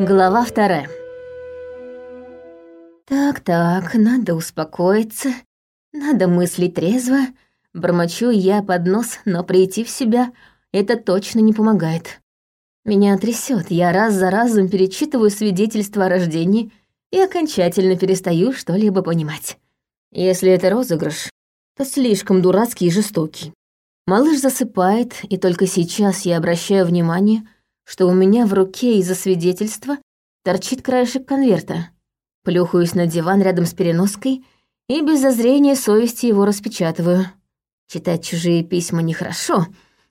Глава вторая. Так-так, надо успокоиться, надо мыслить трезво. Бормочу я под нос, но прийти в себя это точно не помогает. Меня трясет, я раз за разом перечитываю свидетельство о рождении и окончательно перестаю что-либо понимать. Если это розыгрыш, то слишком дурацкий и жестокий. Малыш засыпает, и только сейчас я обращаю внимание, что у меня в руке из-за свидетельства торчит краешек конверта. Плюхаюсь на диван рядом с переноской и без зазрения совести его распечатываю. Читать чужие письма нехорошо,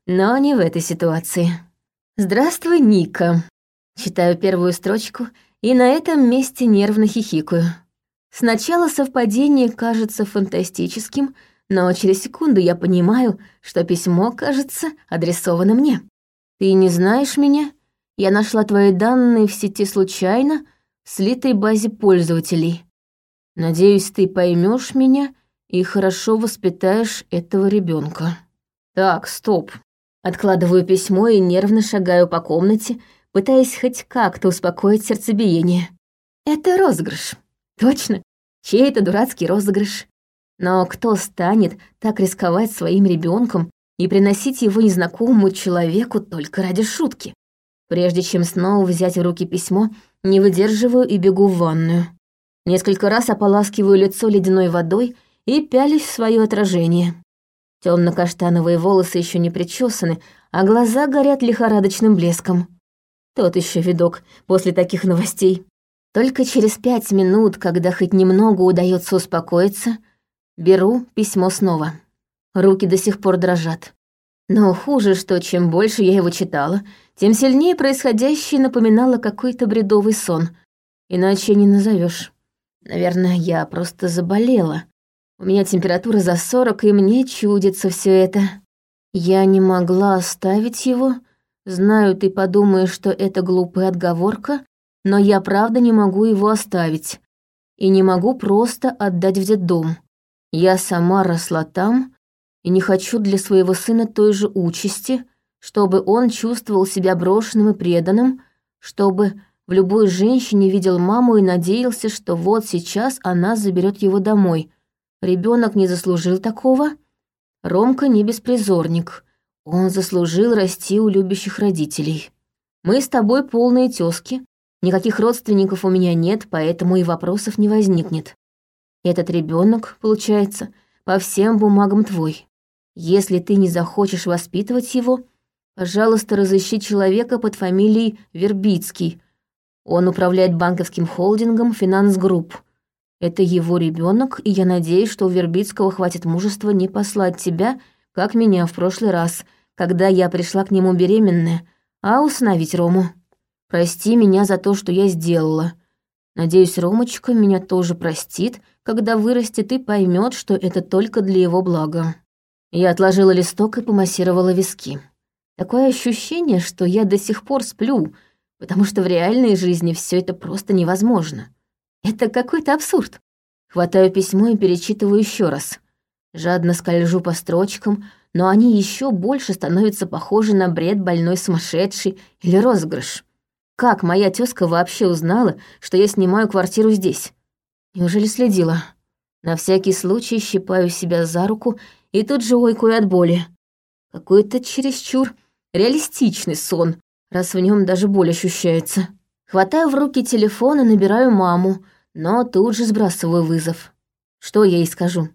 но не в этой ситуации. «Здравствуй, Ника». Читаю первую строчку и на этом месте нервно хихикаю. Сначала совпадение кажется фантастическим, но через секунду я понимаю, что письмо, кажется, адресовано мне. Ты не знаешь меня? Я нашла твои данные в сети случайно, в слитой базе пользователей. Надеюсь, ты поймешь меня и хорошо воспитаешь этого ребенка. Так, стоп. Откладываю письмо и нервно шагаю по комнате, пытаясь хоть как-то успокоить сердцебиение. Это розыгрыш. Точно. Чей это дурацкий розыгрыш? Но кто станет так рисковать своим ребенком и приносить его незнакомому человеку только ради шутки. Прежде чем снова взять в руки письмо, не выдерживаю и бегу в ванную. Несколько раз ополаскиваю лицо ледяной водой и пялюсь в свое отражение. Темно-каштановые волосы еще не причесаны, а глаза горят лихорадочным блеском. Тот еще видок после таких новостей. Только через пять минут, когда хоть немного удается успокоиться, беру письмо снова. Руки до сих пор дрожат. Но хуже, что чем больше я его читала, тем сильнее происходящее напоминало какой-то бредовый сон. Иначе не назовешь. Наверное, я просто заболела. У меня температура за сорок, и мне чудится все это. Я не могла оставить его. Знаю, ты подумаешь, что это глупая отговорка, но я правда не могу его оставить. И не могу просто отдать в детдом. Я сама росла там, и не хочу для своего сына той же участи, чтобы он чувствовал себя брошенным и преданным, чтобы в любой женщине видел маму и надеялся, что вот сейчас она заберет его домой. Ребенок не заслужил такого. Ромка не беспризорник. Он заслужил расти у любящих родителей. Мы с тобой полные тёзки. Никаких родственников у меня нет, поэтому и вопросов не возникнет. Этот ребенок, получается, по всем бумагам твой. Если ты не захочешь воспитывать его, пожалуйста, разыщи человека под фамилией Вербицкий. Он управляет банковским холдингом «Финанс Групп». Это его ребенок, и я надеюсь, что у Вербицкого хватит мужества не послать тебя, как меня в прошлый раз, когда я пришла к нему беременная, а усыновить Рому. Прости меня за то, что я сделала. Надеюсь, Ромочка меня тоже простит, когда вырастет и поймет, что это только для его блага. Я отложила листок и помассировала виски. Такое ощущение, что я до сих пор сплю, потому что в реальной жизни все это просто невозможно. Это какой-то абсурд. Хватаю письмо и перечитываю еще раз. Жадно скольжу по строчкам, но они еще больше становятся похожи на бред больной сумасшедший или розыгрыш. Как моя тезка вообще узнала, что я снимаю квартиру здесь? Неужели следила? На всякий случай щипаю себя за руку и тут же ойкую от боли. Какой-то чересчур реалистичный сон, раз в нем даже боль ощущается. Хватаю в руки телефон и набираю маму, но тут же сбрасываю вызов. Что я ей скажу?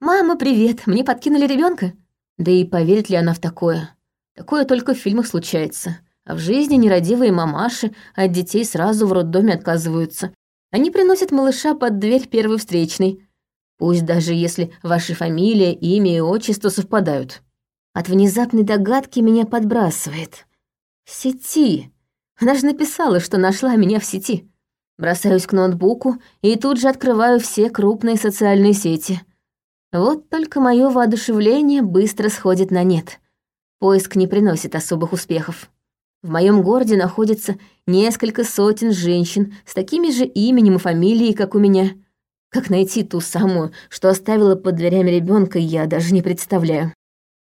«Мама, привет, мне подкинули ребенка. Да и поверит ли она в такое? Такое только в фильмах случается. А в жизни нерадивые мамаши от детей сразу в роддоме отказываются. Они приносят малыша под дверь первой встречной, Пусть даже если ваши фамилия, имя и отчество совпадают. От внезапной догадки меня подбрасывает. В сети. Она же написала, что нашла меня в сети. Бросаюсь к ноутбуку и тут же открываю все крупные социальные сети. Вот только мое воодушевление быстро сходит на нет. Поиск не приносит особых успехов. В моем городе находится несколько сотен женщин с такими же именем и фамилией, как у меня. Как найти ту самую, что оставила под дверями ребенка, я даже не представляю.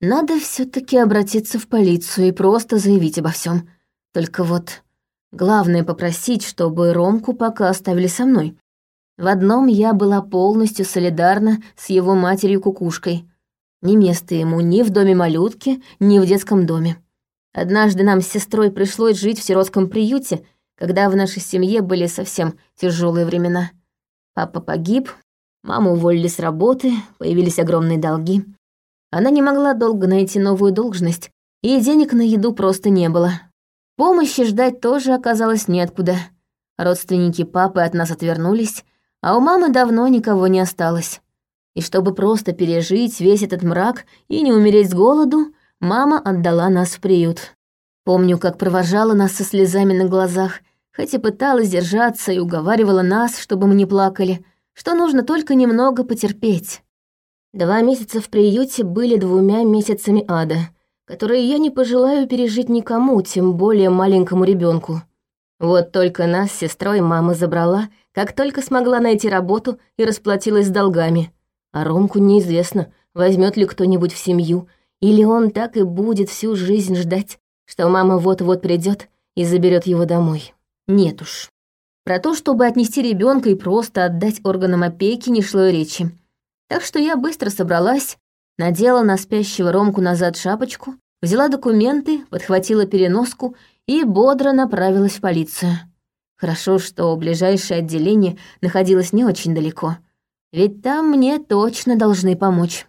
Надо все таки обратиться в полицию и просто заявить обо всем. Только вот Главное попросить, чтобы Ромку пока оставили со мной. В одном я была полностью солидарна с его матерью-кукушкой. Не место ему ни в доме малютки, ни в детском доме. Однажды нам с сестрой пришлось жить в сиротском приюте, когда в нашей семье были совсем тяжелые времена. Папа погиб, маму уволили с работы, появились огромные долги. Она не могла долго найти новую должность, и денег на еду просто не было. Помощи ждать тоже оказалось неоткуда. Родственники папы от нас отвернулись, а у мамы давно никого не осталось. И чтобы просто пережить весь этот мрак и не умереть с голоду, мама отдала нас в приют. Помню, как провожала нас со слезами на глазах, хоть и пыталась держаться и уговаривала нас, чтобы мы не плакали, что нужно только немного потерпеть. Два месяца в приюте были двумя месяцами ада — которые я не пожелаю пережить никому, тем более маленькому ребенку. Вот только нас с сестрой мама забрала, как только смогла найти работу и расплатилась с долгами. А Ромку неизвестно, возьмет ли кто-нибудь в семью, или он так и будет всю жизнь ждать, что мама вот-вот придет и заберет его домой. Нет уж. Про то, чтобы отнести ребенка и просто отдать органам опеки, не шло и речи. Так что я быстро собралась надела на спящего Ромку назад шапочку, взяла документы, подхватила переноску и бодро направилась в полицию. Хорошо, что ближайшее отделение находилось не очень далеко, ведь там мне точно должны помочь.